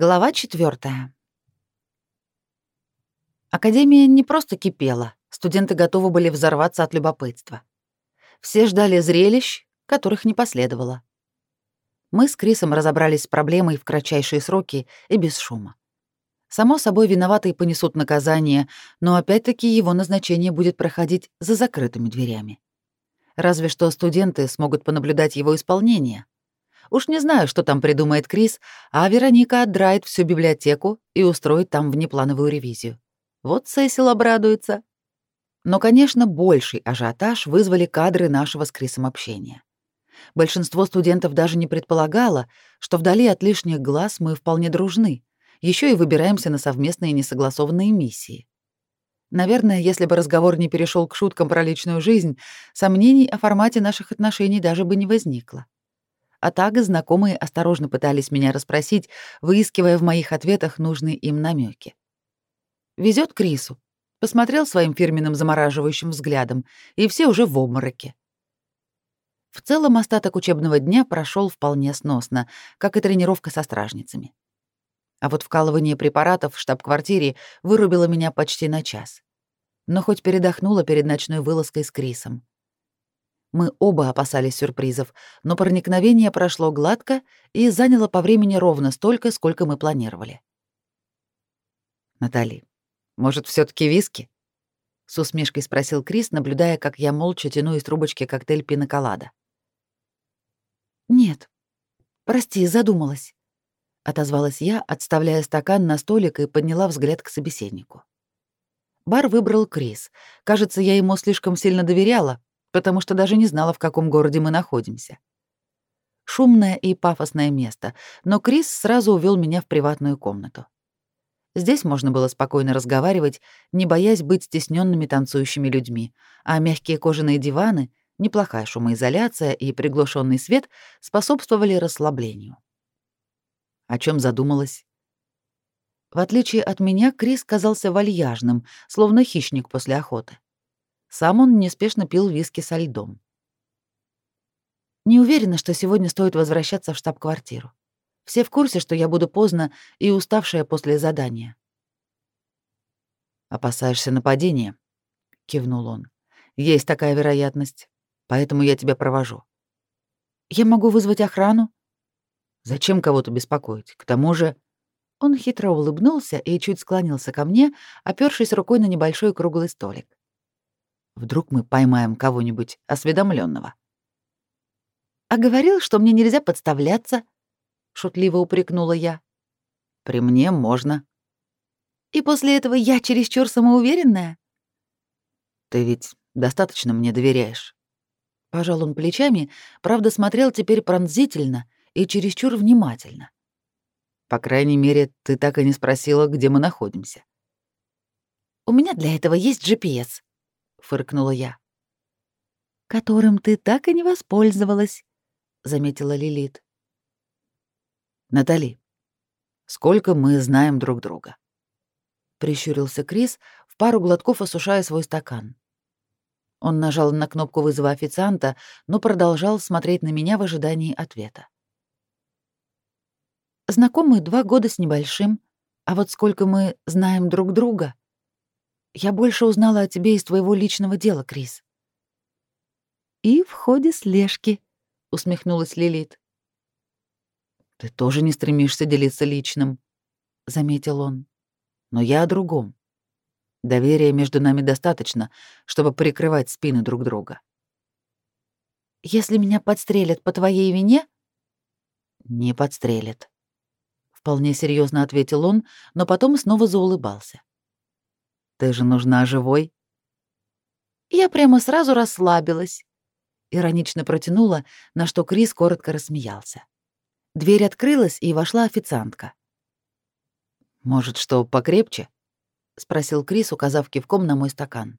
Глава четвертая. Академия не просто кипела, студенты готовы были взорваться от любопытства. Все ждали зрелищ, которых не последовало. Мы с Крисом разобрались с проблемой в кратчайшие сроки и без шума. Само собой, виноватые понесут наказание, но опять-таки его назначение будет проходить за закрытыми дверями. Разве что студенты смогут понаблюдать его исполнение — Уж не знаю, что там придумает Крис, а Вероника отдрает всю библиотеку и устроит там внеплановую ревизию. Вот Сесил обрадуется. Но, конечно, больший ажиотаж вызвали кадры нашего с Крисом общения. Большинство студентов даже не предполагало, что вдали от лишних глаз мы вполне дружны, еще и выбираемся на совместные несогласованные миссии. Наверное, если бы разговор не перешел к шуткам про личную жизнь, сомнений о формате наших отношений даже бы не возникло. А так знакомые осторожно пытались меня расспросить, выискивая в моих ответах нужные им намеки. Везет Крису. Посмотрел своим фирменным замораживающим взглядом, и все уже в обмороке. В целом остаток учебного дня прошел вполне сносно, как и тренировка со стражницами. А вот вкалывание препаратов в штаб-квартире вырубило меня почти на час. Но хоть передохнула перед ночной вылазкой с Крисом. Мы оба опасались сюрпризов, но проникновение прошло гладко и заняло по времени ровно столько, сколько мы планировали. «Натали, может, все таки виски?» — с усмешкой спросил Крис, наблюдая, как я молча тяну из трубочки коктейль пиноколада. «Нет, прости, задумалась», — отозвалась я, отставляя стакан на столик и подняла взгляд к собеседнику. Бар выбрал Крис. Кажется, я ему слишком сильно доверяла, потому что даже не знала, в каком городе мы находимся. Шумное и пафосное место, но Крис сразу увел меня в приватную комнату. Здесь можно было спокойно разговаривать, не боясь быть стесненными танцующими людьми, а мягкие кожаные диваны, неплохая шумоизоляция и приглушенный свет способствовали расслаблению. О чем задумалась? В отличие от меня, Крис казался вальяжным, словно хищник после охоты. Сам он неспешно пил виски со льдом. Не уверена, что сегодня стоит возвращаться в штаб-квартиру. Все в курсе, что я буду поздно и уставшая после задания. «Опасаешься нападения?» — кивнул он. «Есть такая вероятность, поэтому я тебя провожу». «Я могу вызвать охрану?» «Зачем кого-то беспокоить? К тому же...» Он хитро улыбнулся и чуть склонился ко мне, опёршись рукой на небольшой круглый столик. Вдруг мы поймаем кого-нибудь осведомленного. А говорил, что мне нельзя подставляться, шутливо упрекнула я. При мне можно. И после этого я чересчур самоуверенная? Ты ведь достаточно мне доверяешь. Пожал он плечами, правда, смотрел теперь пронзительно и чересчур внимательно. По крайней мере, ты так и не спросила, где мы находимся. У меня для этого есть GPS, — фыркнула я. «Которым ты так и не воспользовалась», — заметила Лилит. «Натали, сколько мы знаем друг друга?» — прищурился Крис, в пару глотков осушая свой стакан. Он нажал на кнопку вызова официанта, но продолжал смотреть на меня в ожидании ответа. «Знакомы два года с небольшим, а вот сколько мы знаем друг друга...» Я больше узнала о тебе из твоего личного дела, Крис. И в ходе слежки, усмехнулась Лилит. Ты тоже не стремишься делиться личным, заметил он. Но я о другом. Доверия между нами достаточно, чтобы прикрывать спины друг друга. Если меня подстрелят по твоей вине? Не подстрелят. Вполне серьезно ответил он, но потом снова заулыбался. Ты же нужна живой. Я прямо сразу расслабилась. Иронично протянула, на что Крис коротко рассмеялся. Дверь открылась, и вошла официантка. «Может, что покрепче?» — спросил Крис, указав кивком на мой стакан.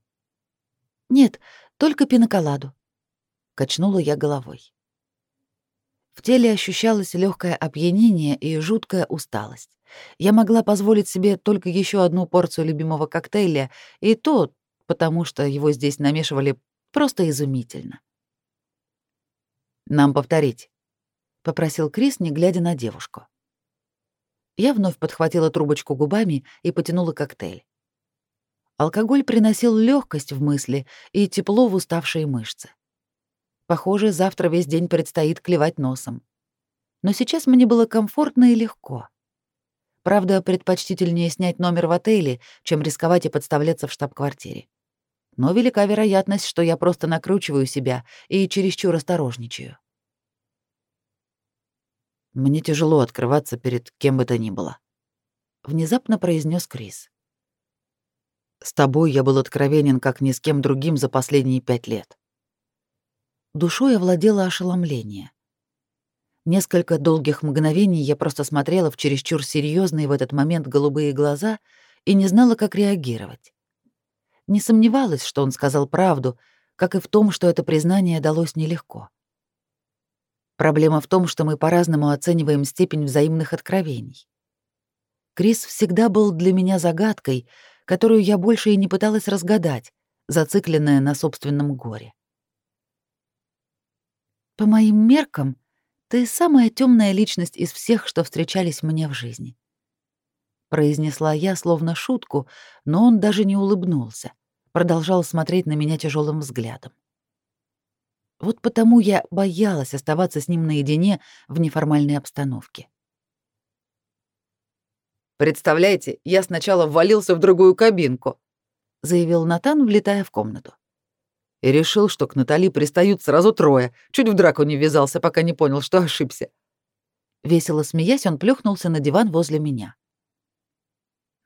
«Нет, только пиноколаду», — качнула я головой. В теле ощущалось легкое опьянение и жуткая усталость. Я могла позволить себе только еще одну порцию любимого коктейля, и то потому, что его здесь намешивали просто изумительно. «Нам повторить», — попросил Крис, не глядя на девушку. Я вновь подхватила трубочку губами и потянула коктейль. Алкоголь приносил легкость в мысли и тепло в уставшие мышцы. Похоже, завтра весь день предстоит клевать носом. Но сейчас мне было комфортно и легко. Правда, предпочтительнее снять номер в отеле, чем рисковать и подставляться в штаб-квартире. Но велика вероятность, что я просто накручиваю себя и чересчур осторожничаю. Мне тяжело открываться перед кем бы то ни было, внезапно произнес Крис. С тобой я был откровенен, как ни с кем другим за последние пять лет. Душой овладело ошеломление. Несколько долгих мгновений я просто смотрела в чересчур серьезные в этот момент голубые глаза и не знала, как реагировать. Не сомневалась, что он сказал правду, как и в том, что это признание далось нелегко. Проблема в том, что мы по-разному оцениваем степень взаимных откровений. Крис всегда был для меня загадкой, которую я больше и не пыталась разгадать, зацикленная на собственном горе. По моим меркам, ты самая темная личность из всех, что встречались мне в жизни. Произнесла я словно шутку, но он даже не улыбнулся, продолжал смотреть на меня тяжелым взглядом. Вот потому я боялась оставаться с ним наедине в неформальной обстановке. Представляете, я сначала ввалился в другую кабинку, заявил Натан, влетая в комнату. И решил, что к Натали пристают сразу трое. Чуть в драку не ввязался, пока не понял, что ошибся. Весело смеясь, он плюхнулся на диван возле меня.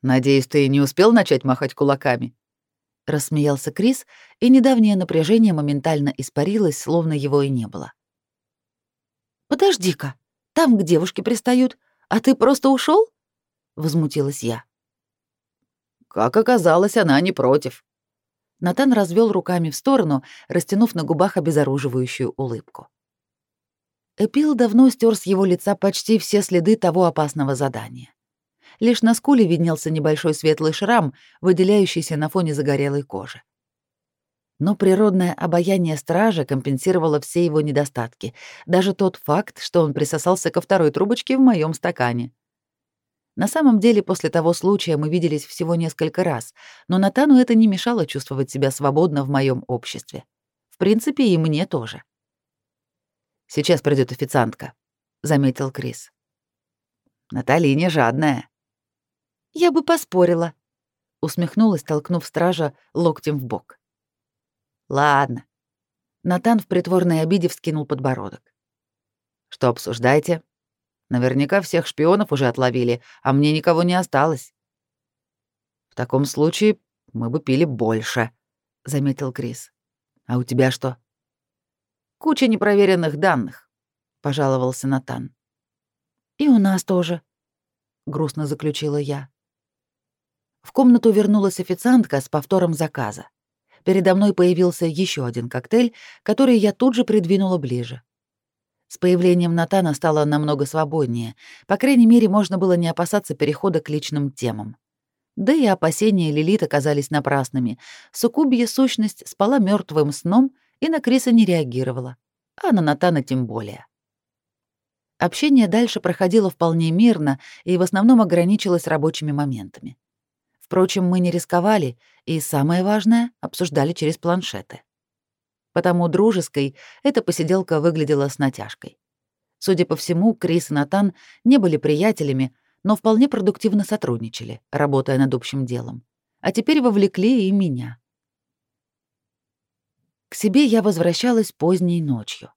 Надеюсь, ты не успел начать махать кулаками? Рассмеялся Крис, и недавнее напряжение моментально испарилось, словно его и не было. Подожди-ка, там к девушке пристают, а ты просто ушел? возмутилась я. Как оказалось, она не против. Натан развел руками в сторону, растянув на губах обезоруживающую улыбку. Эпил давно стер с его лица почти все следы того опасного задания. Лишь на скуле виднелся небольшой светлый шрам, выделяющийся на фоне загорелой кожи. Но природное обаяние стража компенсировало все его недостатки, даже тот факт, что он присосался ко второй трубочке в моем стакане. На самом деле, после того случая мы виделись всего несколько раз, но Натану это не мешало чувствовать себя свободно в моем обществе. В принципе, и мне тоже. «Сейчас придет официантка», — заметил Крис. «Натали не жадная». «Я бы поспорила», — усмехнулась, толкнув стража локтем в бок. «Ладно». Натан в притворной обиде вскинул подбородок. «Что обсуждаете?» Наверняка всех шпионов уже отловили, а мне никого не осталось. В таком случае мы бы пили больше, заметил Крис. А у тебя что? Куча непроверенных данных, пожаловался Натан. И у нас тоже, грустно заключила я. В комнату вернулась официантка с повтором заказа. Передо мной появился еще один коктейль, который я тут же придвинула ближе. С появлением Натана стало намного свободнее. По крайней мере, можно было не опасаться перехода к личным темам. Да и опасения Лилит оказались напрасными. Сукубья сущность спала мертвым сном и на Криса не реагировала. А на Натана тем более. Общение дальше проходило вполне мирно и в основном ограничилось рабочими моментами. Впрочем, мы не рисковали и, самое важное, обсуждали через планшеты потому дружеской эта посиделка выглядела с натяжкой. Судя по всему, Крис и Натан не были приятелями, но вполне продуктивно сотрудничали, работая над общим делом. А теперь вовлекли и меня. К себе я возвращалась поздней ночью.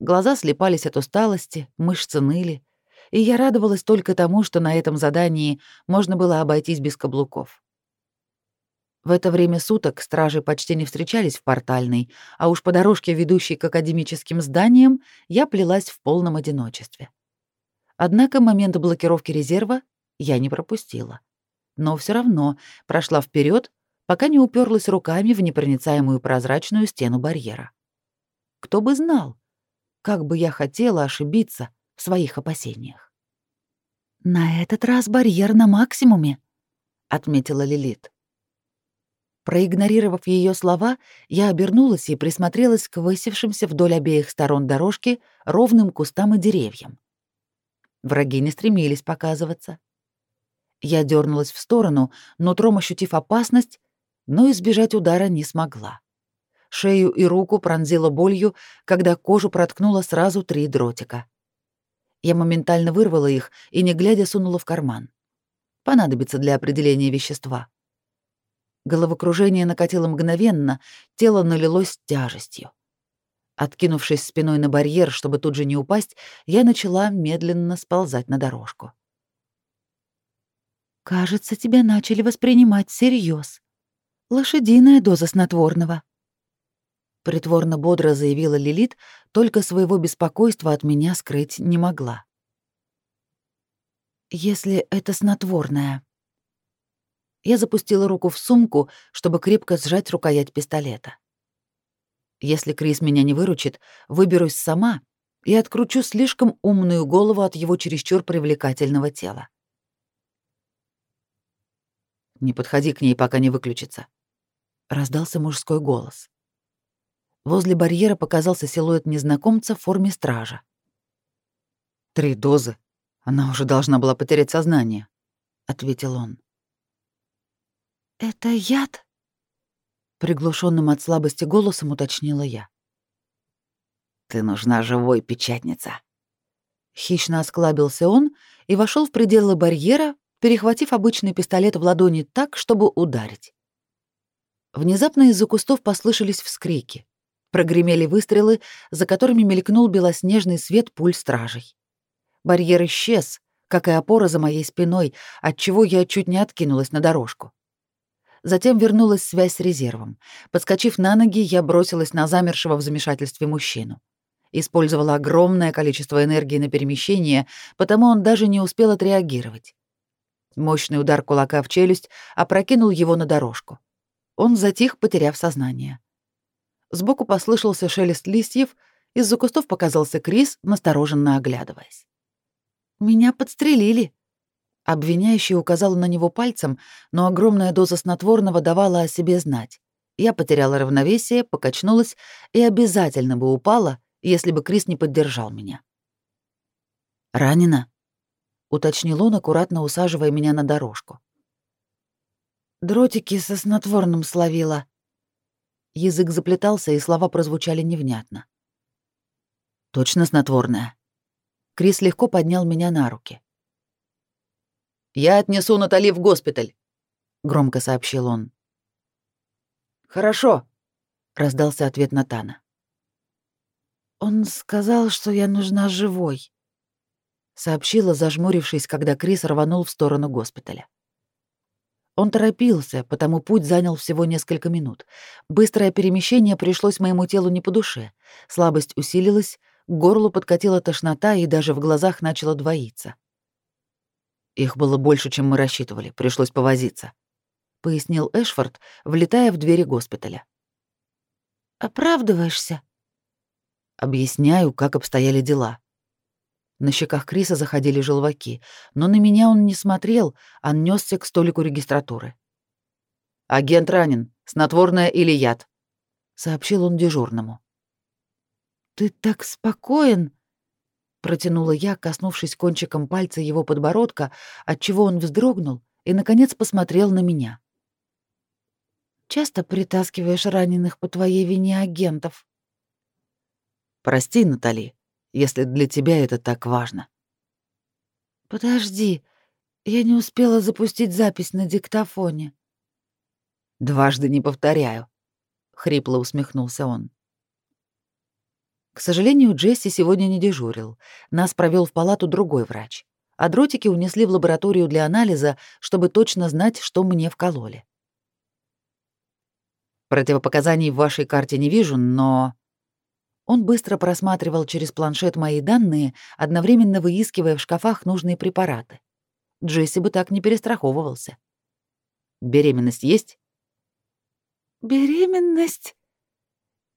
Глаза слепались от усталости, мышцы ныли, и я радовалась только тому, что на этом задании можно было обойтись без каблуков. В это время суток стражи почти не встречались в портальной, а уж по дорожке, ведущей к академическим зданиям, я плелась в полном одиночестве. Однако момент блокировки резерва я не пропустила. Но все равно прошла вперед, пока не уперлась руками в непроницаемую прозрачную стену барьера. Кто бы знал, как бы я хотела ошибиться в своих опасениях. «На этот раз барьер на максимуме», — отметила Лилит. Проигнорировав ее слова, я обернулась и присмотрелась к высевшимся вдоль обеих сторон дорожки ровным кустам и деревьям. Враги не стремились показываться. Я дернулась в сторону, нутром ощутив опасность, но избежать удара не смогла. Шею и руку пронзила болью, когда кожу проткнуло сразу три дротика. Я моментально вырвала их и, не глядя, сунула в карман. Понадобится для определения вещества. Головокружение накатило мгновенно, тело налилось тяжестью. Откинувшись спиной на барьер, чтобы тут же не упасть, я начала медленно сползать на дорожку. «Кажется, тебя начали воспринимать всерьез. Лошадиная доза снотворного», — притворно бодро заявила Лилит, только своего беспокойства от меня скрыть не могла. «Если это снотворное...» Я запустила руку в сумку, чтобы крепко сжать рукоять пистолета. Если Крис меня не выручит, выберусь сама и откручу слишком умную голову от его чересчур привлекательного тела. «Не подходи к ней, пока не выключится», — раздался мужской голос. Возле барьера показался силуэт незнакомца в форме стража. «Три дозы. Она уже должна была потерять сознание», — ответил он. «Это яд?» Приглушенным от слабости голосом уточнила я. «Ты нужна живой, печатница!» Хищно осклабился он и вошел в пределы барьера, перехватив обычный пистолет в ладони так, чтобы ударить. Внезапно из-за кустов послышались вскрики. Прогремели выстрелы, за которыми мелькнул белоснежный свет пуль стражей. Барьер исчез, как и опора за моей спиной, отчего я чуть не откинулась на дорожку. Затем вернулась связь с резервом. Подскочив на ноги, я бросилась на замершего в замешательстве мужчину. Использовала огромное количество энергии на перемещение, потому он даже не успел отреагировать. Мощный удар кулака в челюсть опрокинул его на дорожку. Он затих, потеряв сознание. Сбоку послышался шелест листьев, из-за кустов показался Крис, настороженно оглядываясь. «Меня подстрелили», Обвиняющий указал на него пальцем, но огромная доза снотворного давала о себе знать. Я потеряла равновесие, покачнулась и обязательно бы упала, если бы Крис не поддержал меня. «Ранена?» — уточнил он, аккуратно усаживая меня на дорожку. «Дротики со снотворным словила». Язык заплетался, и слова прозвучали невнятно. «Точно снотворное?» Крис легко поднял меня на руки. «Я отнесу Натали в госпиталь», — громко сообщил он. «Хорошо», — раздался ответ Натана. «Он сказал, что я нужна живой», — сообщила, зажмурившись, когда Крис рванул в сторону госпиталя. Он торопился, потому путь занял всего несколько минут. Быстрое перемещение пришлось моему телу не по душе. Слабость усилилась, к горлу подкатила тошнота и даже в глазах начала двоиться. Их было больше, чем мы рассчитывали, пришлось повозиться, пояснил Эшфорд, влетая в двери госпиталя. Оправдываешься? Объясняю, как обстояли дела. На щеках Криса заходили желваки, но на меня он не смотрел, а нёсся к столику регистратуры. «Агент ранен. Снотворное или яд?» — сообщил он дежурному. «Ты так спокоен!» Протянула я, коснувшись кончиком пальца его подбородка, отчего он вздрогнул и наконец посмотрел на меня. Часто притаскиваешь раненых по твоей вине агентов. Прости, Натали, если для тебя это так важно. Подожди, я не успела запустить запись на диктофоне. Дважды не повторяю, хрипло усмехнулся он. К сожалению, Джесси сегодня не дежурил. Нас провел в палату другой врач. А дротики унесли в лабораторию для анализа, чтобы точно знать, что мне вкололи. Противопоказаний в вашей карте не вижу, но... Он быстро просматривал через планшет мои данные, одновременно выискивая в шкафах нужные препараты. Джесси бы так не перестраховывался. Беременность есть? Беременность?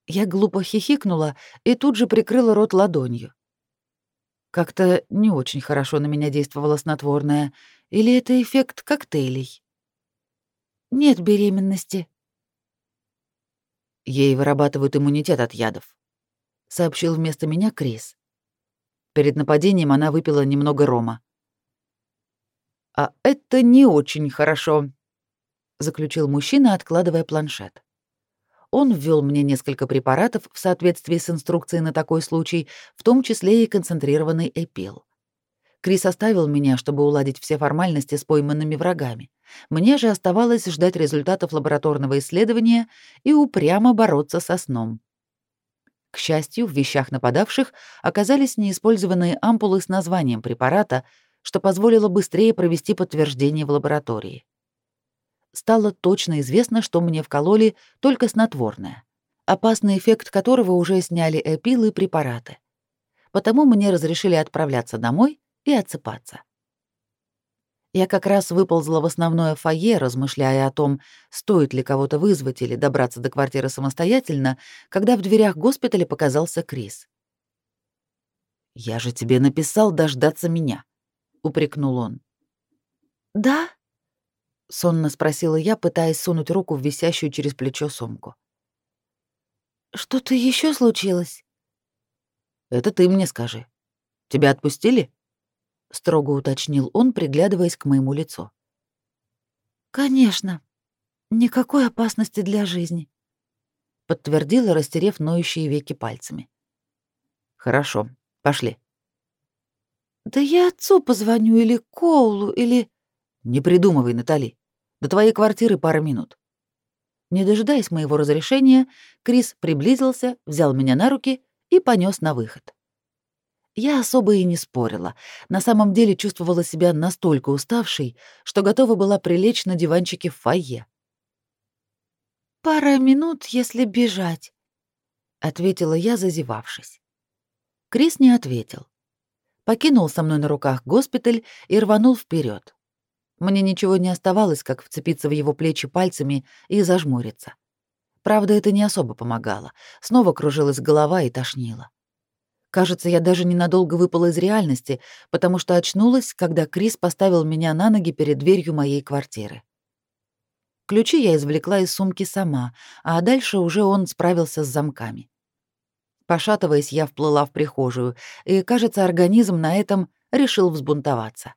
Я глупо хихикнула и тут же прикрыла рот ладонью. Как-то не очень хорошо на меня действовало снотворное. Или это эффект коктейлей? Нет беременности. Ей вырабатывают иммунитет от ядов, сообщил вместо меня Крис. Перед нападением она выпила немного рома. А это не очень хорошо, заключил мужчина, откладывая планшет. Он ввел мне несколько препаратов в соответствии с инструкцией на такой случай, в том числе и концентрированный эпил. Крис оставил меня, чтобы уладить все формальности с пойманными врагами. Мне же оставалось ждать результатов лабораторного исследования и упрямо бороться со сном. К счастью, в вещах нападавших оказались неиспользованные ампулы с названием препарата, что позволило быстрее провести подтверждение в лаборатории. Стало точно известно, что мне вкололи только снотворное, опасный эффект которого уже сняли эпилы и препараты. Потому мне разрешили отправляться домой и отсыпаться. Я как раз выползла в основное фойе, размышляя о том, стоит ли кого-то вызвать или добраться до квартиры самостоятельно, когда в дверях госпиталя показался Крис. «Я же тебе написал дождаться меня», — упрекнул он. «Да?» — сонно спросила я, пытаясь сунуть руку в висящую через плечо сумку. «Что-то еще случилось?» «Это ты мне скажи. Тебя отпустили?» строго уточнил он, приглядываясь к моему лицу. Конечно. Никакой опасности для жизни, подтвердила, растерев ноющие веки пальцами. Хорошо, пошли. Да я отцу позвоню или Коулу, или Не придумывай, Натали. До твоей квартиры пара минут. Не дожидаясь моего разрешения, Крис приблизился, взял меня на руки и понес на выход. Я особо и не спорила. На самом деле чувствовала себя настолько уставшей, что готова была прилечь на диванчике в фойе. «Пара минут, если бежать», — ответила я, зазевавшись. Крис не ответил. Покинул со мной на руках госпиталь и рванул вперед. Мне ничего не оставалось, как вцепиться в его плечи пальцами и зажмуриться. Правда, это не особо помогало. Снова кружилась голова и тошнило. Кажется, я даже ненадолго выпала из реальности, потому что очнулась, когда Крис поставил меня на ноги перед дверью моей квартиры. Ключи я извлекла из сумки сама, а дальше уже он справился с замками. Пошатываясь, я вплыла в прихожую, и, кажется, организм на этом решил взбунтоваться.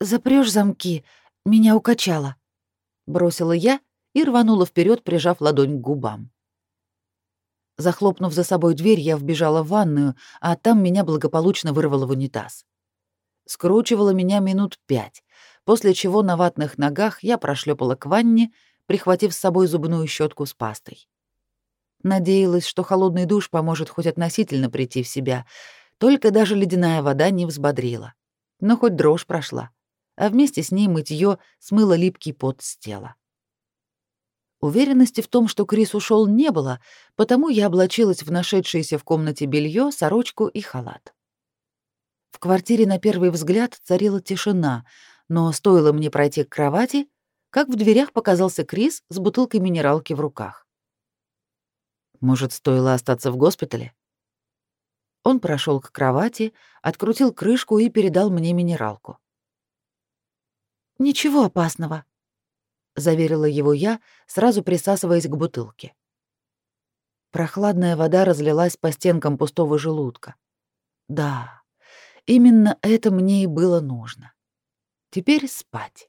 «Запрёшь замки, меня укачало», — бросила я и рванула вперед, прижав ладонь к губам. Захлопнув за собой дверь, я вбежала в ванную, а там меня благополучно вырвало в унитаз. Скручивало меня минут пять, после чего на ватных ногах я прошлепала к ванне, прихватив с собой зубную щетку с пастой. Надеялась, что холодный душ поможет хоть относительно прийти в себя, только даже ледяная вода не взбодрила. Но хоть дрожь прошла, а вместе с ней мытье смыло липкий пот с тела. Уверенности в том, что Крис ушел, не было, потому я облачилась в нашедшееся в комнате белье, сорочку и халат. В квартире на первый взгляд царила тишина, но стоило мне пройти к кровати, как в дверях показался Крис с бутылкой минералки в руках. Может, стоило остаться в госпитале? Он прошел к кровати, открутил крышку и передал мне минералку. «Ничего опасного», заверила его я, сразу присасываясь к бутылке. Прохладная вода разлилась по стенкам пустого желудка. Да, именно это мне и было нужно. Теперь спать.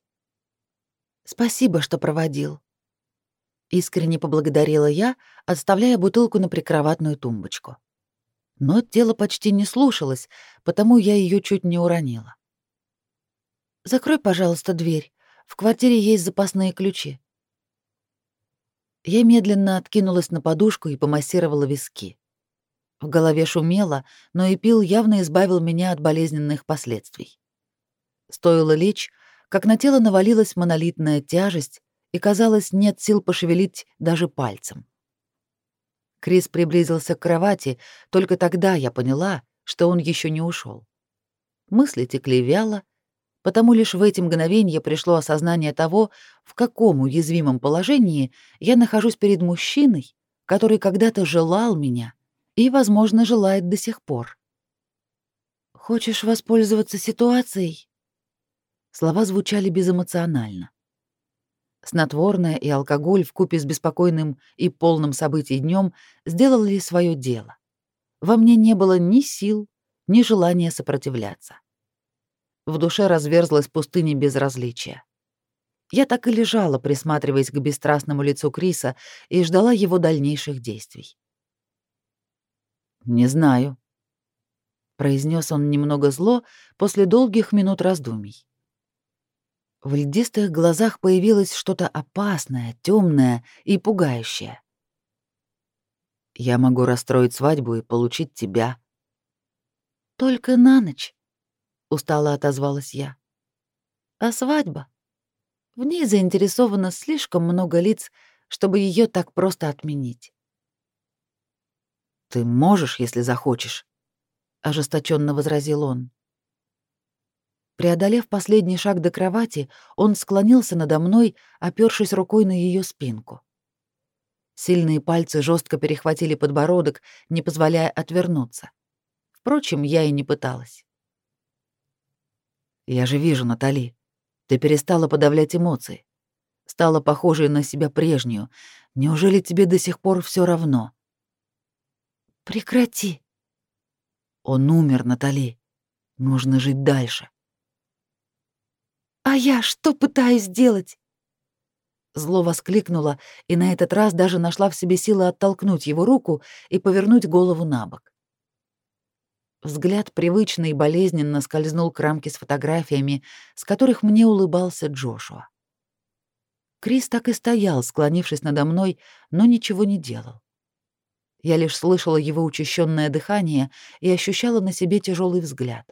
Спасибо, что проводил. Искренне поблагодарила я, отставляя бутылку на прикроватную тумбочку. Но тело почти не слушалось, потому я ее чуть не уронила. Закрой, пожалуйста, дверь. В квартире есть запасные ключи. Я медленно откинулась на подушку и помассировала виски. В голове шумело, но и пил явно избавил меня от болезненных последствий. Стоило лечь, как на тело навалилась монолитная тяжесть, и, казалось, нет сил пошевелить даже пальцем. Крис приблизился к кровати, только тогда я поняла, что он еще не ушел. Мысли текли вяло, потому лишь в эти мгновения пришло осознание того, в каком уязвимом положении я нахожусь перед мужчиной, который когда-то желал меня и, возможно, желает до сих пор. «Хочешь воспользоваться ситуацией?» Слова звучали безэмоционально. Снотворное и алкоголь в купе с беспокойным и полным событий днем сделали свое дело. Во мне не было ни сил, ни желания сопротивляться. В душе разверзлась пустыня безразличия. Я так и лежала, присматриваясь к бесстрастному лицу Криса, и ждала его дальнейших действий. «Не знаю», — произнес он немного зло после долгих минут раздумий. В льдистых глазах появилось что-то опасное, темное и пугающее. «Я могу расстроить свадьбу и получить тебя». «Только на ночь», — устало отозвалась я. «А свадьба?» В ней заинтересовано слишком много лиц, чтобы ее так просто отменить. Ты можешь, если захочешь, ожесточенно возразил он. Преодолев последний шаг до кровати, он склонился надо мной, опёршись рукой на ее спинку. Сильные пальцы жестко перехватили подбородок, не позволяя отвернуться. Впрочем, я и не пыталась. Я же вижу, Натали, ты перестала подавлять эмоции. Стала похожей на себя прежнюю. Неужели тебе до сих пор все равно? Прекрати. Он умер, Натали. Нужно жить дальше. А я что пытаюсь сделать? Зло воскликнула и на этот раз даже нашла в себе силы оттолкнуть его руку и повернуть голову на бок. Взгляд привычно и болезненно скользнул к рамке с фотографиями, с которых мне улыбался Джошуа. Крис так и стоял, склонившись надо мной, но ничего не делал. Я лишь слышала его учащенное дыхание и ощущала на себе тяжелый взгляд.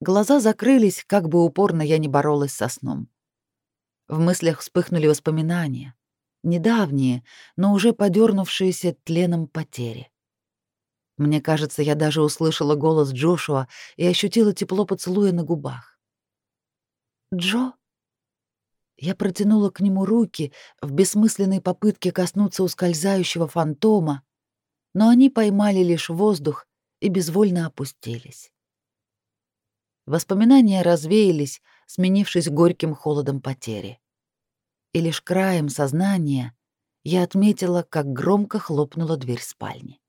Глаза закрылись, как бы упорно я не боролась со сном. В мыслях вспыхнули воспоминания, недавние, но уже подернувшиеся тленом потери. Мне кажется, я даже услышала голос Джошуа и ощутила тепло поцелуя на губах. «Джо?» Я протянула к нему руки в бессмысленной попытке коснуться ускользающего фантома, но они поймали лишь воздух и безвольно опустились. Воспоминания развеялись, сменившись горьким холодом потери. И лишь краем сознания я отметила, как громко хлопнула дверь спальни.